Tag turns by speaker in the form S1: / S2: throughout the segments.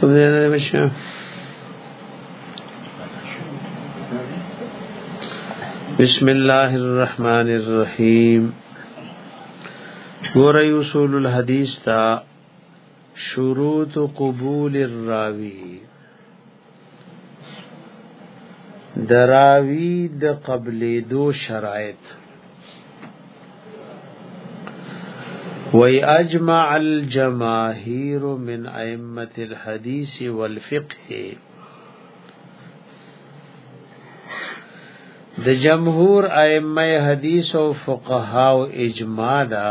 S1: کوم ځای نه بشه بسم الله الرحمن الرحیم ګور اصول الحدیث تا شروط قبول الراوی دراوی د قبلې دو شرایط وی اجمع الجماهیر من ائمه الحديث والفقه د جمهور ائمه حدیث او فقها او اجماع دا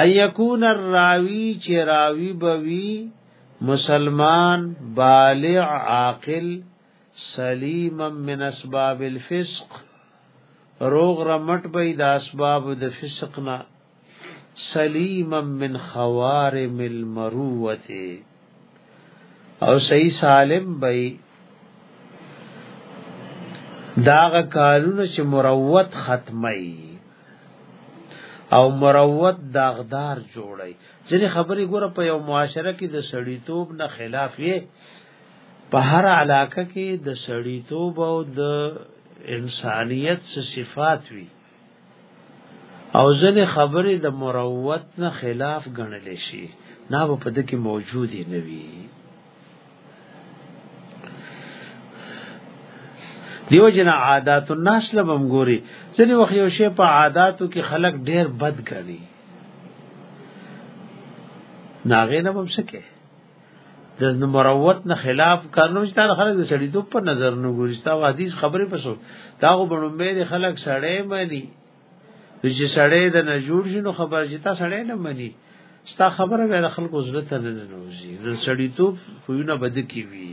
S1: ايكون الراوي چې راوي بوي مسلمان بالغ عاقل سلیم من اسباب الفسق روغ رمټ به د اسباب د فسق نه سلیم من خوارم المروته او صحیح سالم بی داغه کارونه چې مروت ختمي او مروت داغدار جوړي ځنې خبرې ګوره په یو معاشره کې د سړیتوب نه خلاف یې په هر علاقه کې د سړیتوب او د انسانیت صفات وي او ځنې خبرې د مروت نه خلاف ګڼل شي نه په دې کې موجودي نه وي دیو جن عادات الناس لبم ګوري ځنې وخت یو شی په عاداتو کې خلک ډېر بد ګڼي ناغې نه بم سکه د مروت نه خلاف کارونه چې تاسو خلک د سړی دوپ په نظر نه ګوري تاسو حدیث خبره پسو دا غو بنو مې خلک سړی مانی چې سړی د نجور جنو خبر چې تاسو سړی نه مانی ستا خبره به خلکو زړه ته نه نوځي د سړی دوپ خوونه بد کی وی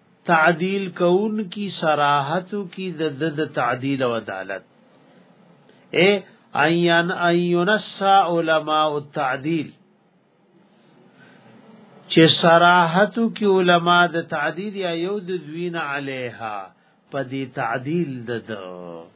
S1: تعدیل کون کی صراحت کی د د تعدیل او عدالت اے ایان ایونسا علماء التعدیل چې صراحت کی علما د تعدیل یا یو د دوین علیها پدی تعدیل د دو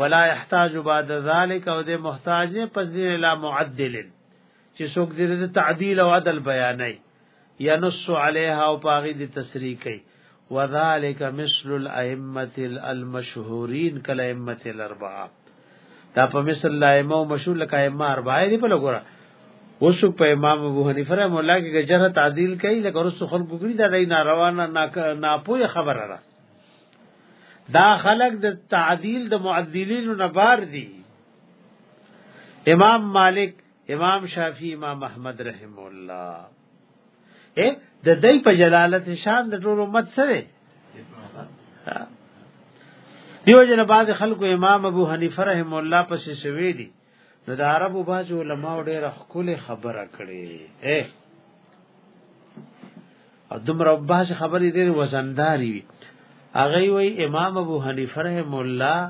S1: ولا يحتاج بعد ذلك او د محتاج نه پس دې لا معدل چې څوک دې د تعدیل او عدل بیانای ينص عليها او پاغي دې تسریح کوي وذالک مثل الائمه المشهورين کلائمه الاربعه دا په مثل الائمه مشهور لکه ائمه اربعه دې په لګورا اوس په امام ابو حنیفه رحم الله کې جره تعدیل کوي لکه رسو خلق ګری دا نه روانه نه پوهه خبره را دا خلق د تعدیل د معدلین نه بار دي امام مالک امام شافعی امام احمد رحم الله اے د دای په جلالت شان د ټول امت سره دیو جن بعد خلکو امام ابو حنیفه رحم الله پسې شوی دي نو د عربو باز علماء ډېر خپل خبره کړي اے او دمر باز خبرې ډېر وزنداري وي هغه وی امام ابو حنیفه رحم الله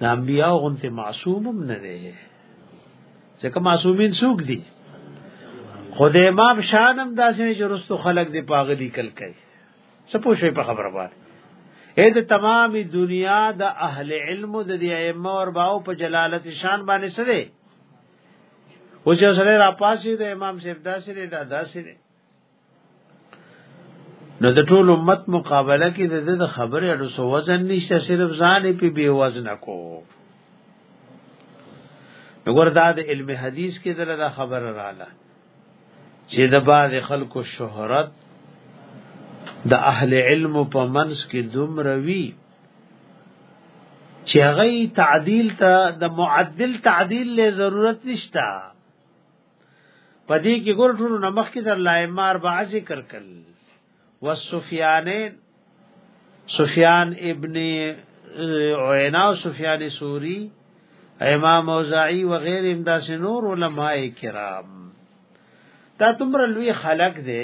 S1: د انبیاء غنته معصوم هم نه دی ځکه معصومین څوک دي خدای امام شانم داسې چې رستو خلق دی پاغلی کل کوي څه پوه شوي په خبره باندې اې د تمام دنیا د اهل علم د دې ائمه او باو په جلالت شان باندې سره او چې سره را پاسې د امام صاحب داسې دی دا داسې دی نو د ټول امت مقابله کې د د خبرې اړو سو وزن نشته صرف ځان په بي وزن کو نو ګور دا د علم حدیث کې دغه خبره رااله چې د باز خلکو شهرت د اهل علم په منس کې دومره وی چې هغه تعدیل ته د معدل تعدیل له ضرورت نشتا پدې کې ګور ټول نمخ کې در لایمار با ذکر کړل والسفیانین سفیان ابن عینا او سفیان سوری امام اوزاعی و غیر امداس نور علماء کرام دا تمر لوی خلق دی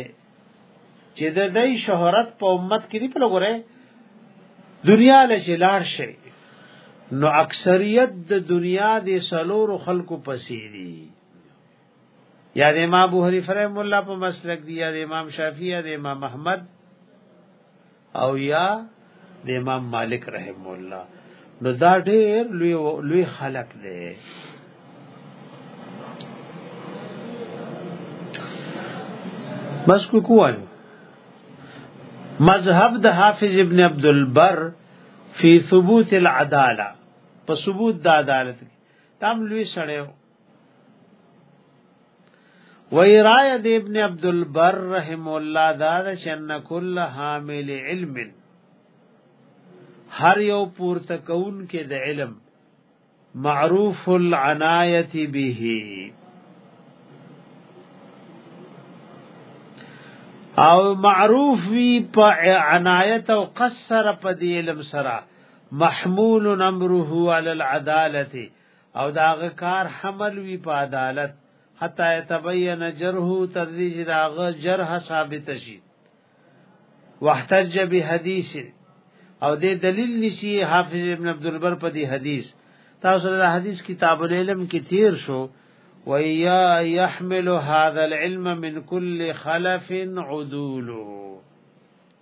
S1: چې د دې شهرت په امت کې دی په لګره دنیا له جلار شي نو اکثریت د دنیا د سلور خلکو پسې دي یا د امام ابو حنیفه رحم الله په مسلک دی یا د امام شافعی یا د امام احمد او یا د امام مالک رحم الله نو دا ډېر لوی لوی خلق دی بس کو کوه مذهب د حافظ ابن عبد البر فی ثبوت العداله په ثبوت د عدالت تام لوی سړیو وی رای د ابن عبد البر رحم الله دا د شن کل حامل علم هر یو پورته کون کې د علم معروف العنایت به او معروف وی په عنایت او قصر په دی علم سره محمول امره علی العداله او داغه کار حمل وی په عدالت حتا يتبين جره تر دې چې داغه جرح ثابت شي واحتج بحديث او دې دلیل نشي حافظ ابن عبد البر په دې حدیث تاسو له حدیث کتاب العلم کې تیر شو ويا يحمل هذا العلم من كل خلف عدوله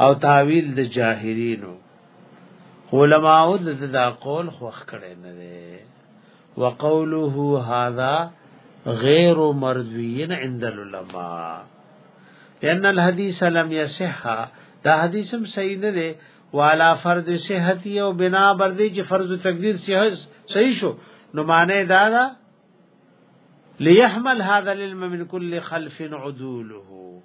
S1: او تعویل د جاهلینو علماء د دا قول خوخ کړي نه دي وقوله هذا غیر مرضی عند العلماء لأن الحديث لم يصح دا حدیث هم صحیح نه دی والا فرض صحت او بنا بر دې چې فرض تقدیر صحت صحیح شو نو معنی دا دا ليحمل هذا العلم من كل خلف عدوله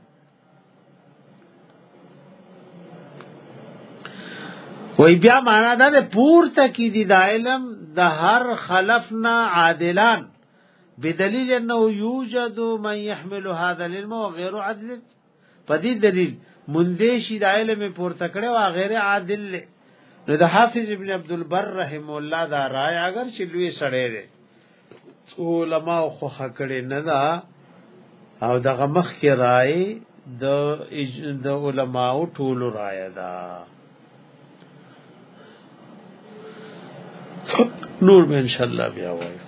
S1: وای بیا معنا دا ده پورته کې دي د علم د هر خلفنا عادلان بدلیل انه یوجد من يحمل هذا العلم وغير عدل په دې دلیل مندې شي د علم پورته کړي او غیر عادل له نو د حافظ ابن عبد البر رحم الله دا رائے اگر چې لوی سړی دی علماء خو خکړې نه دا او دغه مخ کې رائے د د علماء ټول رائے دا نور به ان شاء الله بیا وایو